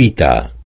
fita